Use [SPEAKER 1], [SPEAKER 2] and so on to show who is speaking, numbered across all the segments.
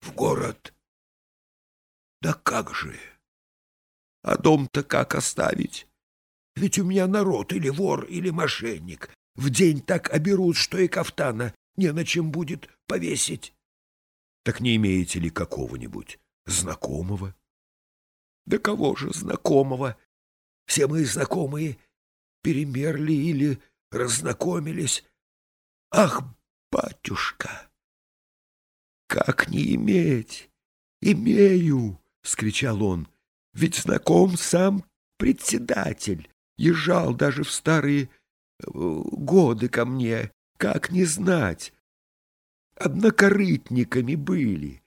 [SPEAKER 1] В город. Да как же? А дом-то как оставить? Ведь у меня народ или вор, или мошенник. В день так оберут, что и кафтана не на чем будет повесить. Так не имеете ли какого-нибудь знакомого? Да кого же знакомого? Все мои знакомые перемерли или разнакомились. Ах, батюшка! Как не иметь? Имею! — вскричал он. Ведь знаком сам председатель. Езжал даже в старые э, годы ко мне. Как не знать? Однокорытниками были.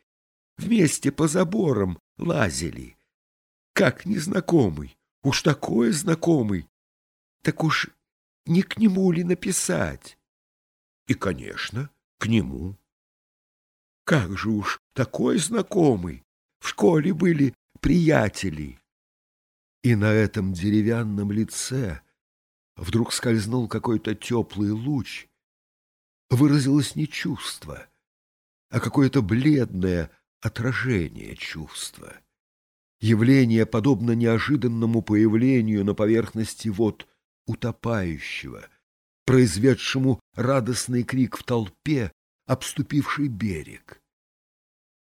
[SPEAKER 1] Вместе по заборам лазили. Как незнакомый, уж такой знакомый. Так уж не к нему ли написать? И, конечно, к нему. Как же уж такой знакомый! В школе были приятели. И на этом деревянном лице вдруг скользнул какой-то теплый луч. Выразилось не чувство, а какое-то бледное отражение чувства. Явление, подобно неожиданному появлению на поверхности вод утопающего, произведшему радостный крик в толпе, обступивший берег.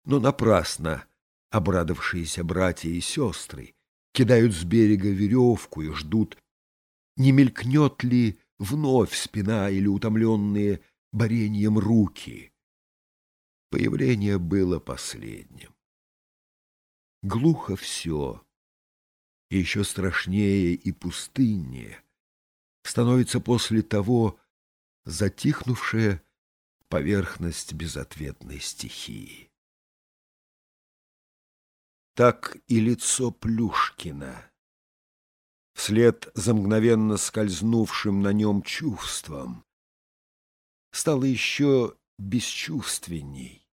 [SPEAKER 1] Но напрасно обрадовавшиеся братья и сестры кидают с берега веревку и ждут, не мелькнет ли вновь спина или утомленные борением руки. Появление было последним. Глухо все, еще страшнее и пустыннее становится после того затихнувшая поверхность безответной стихии. Так и лицо Плюшкина, вслед за мгновенно скользнувшим на нем чувством, стало еще бесчувственней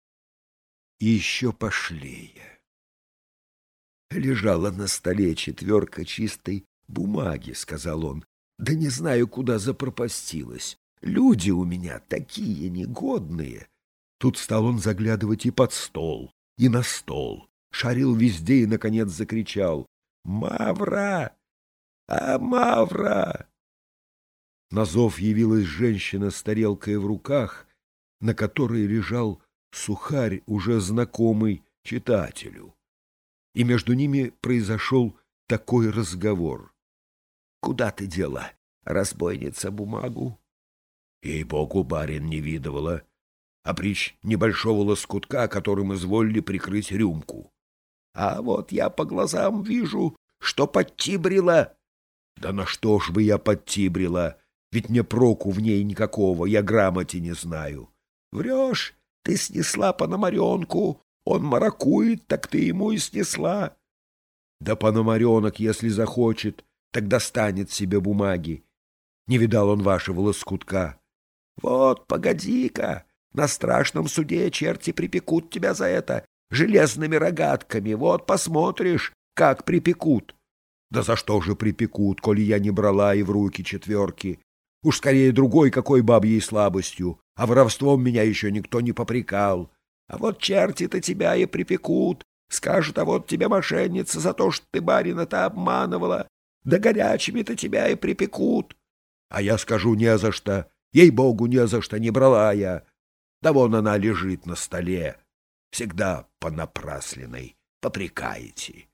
[SPEAKER 1] и еще пошлее. Лежала на столе четверка чистой бумаги, — сказал он, — да не знаю, куда запропастилась. Люди у меня такие негодные. Тут стал он заглядывать и под стол, и на стол, шарил везде и, наконец, закричал «Мавра! А, Мавра!» На зов явилась женщина с тарелкой в руках, на которой лежал сухарь, уже знакомый читателю. И между ними произошел такой разговор. — Куда ты дела, разбойница, бумагу? Ей-богу, барин не видывала, а прич небольшого лоскутка, которым изволили прикрыть рюмку. А вот я по глазам вижу, что подтибрила. Да на что ж бы я подтибрила? Ведь мне проку в ней никакого, я грамоте не знаю. Врешь, ты снесла пономаренку, он маракует, так ты ему и снесла. Да пономаренок, если захочет, тогда станет себе бумаги. Не видал он вашего лоскутка. Вот, погоди-ка, на страшном суде черти припекут тебя за это железными рогатками. Вот посмотришь, как припекут. Да за что же припекут, коли я не брала и в руки четверки? Уж скорее другой какой бабьей слабостью, а воровством меня еще никто не попрекал. А вот черти-то тебя и припекут, скажут, а вот тебе мошенница за то, что ты барина-то обманывала, да горячими-то тебя и припекут. А я скажу не за что, Ей-богу, не за что не брала я. Да вон она лежит на столе. Всегда понапрасленной. Попрекаете.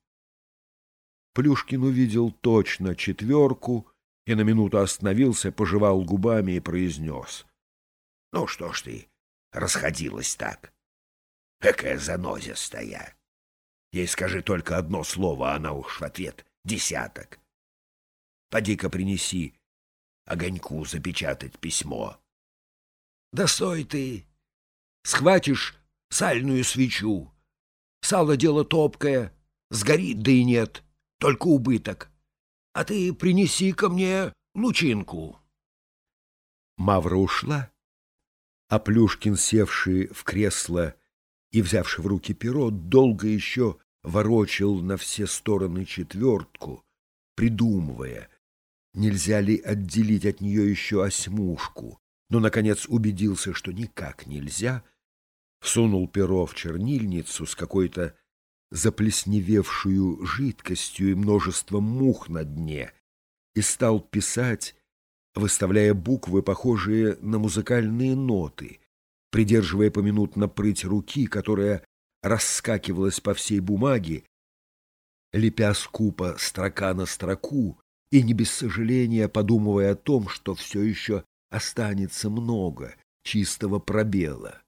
[SPEAKER 1] Плюшкин увидел точно четверку и на минуту остановился, пожевал губами и произнес. — Ну что ж ты расходилась так? Какая занозистая! Ей скажи только одно слово, а она уж в ответ десяток. Поди-ка принеси огоньку запечатать письмо. Да стой ты! Схватишь сальную свечу. Сало дело топкое, сгорит да и нет, только убыток. А ты принеси ко мне лучинку. Мавра ушла, а Плюшкин, севший в кресло и взявший в руки перо, долго еще ворочил на все стороны четвертку, придумывая — нельзя ли отделить от нее еще осьмушку, но, наконец, убедился, что никак нельзя, сунул перо в чернильницу с какой-то заплесневевшую жидкостью и множеством мух на дне и стал писать, выставляя буквы, похожие на музыкальные ноты, придерживая поминутно прыть руки, которая раскакивалась по всей бумаге, лепя скупо строка на строку и не без сожаления подумывая о том, что все еще останется много чистого пробела.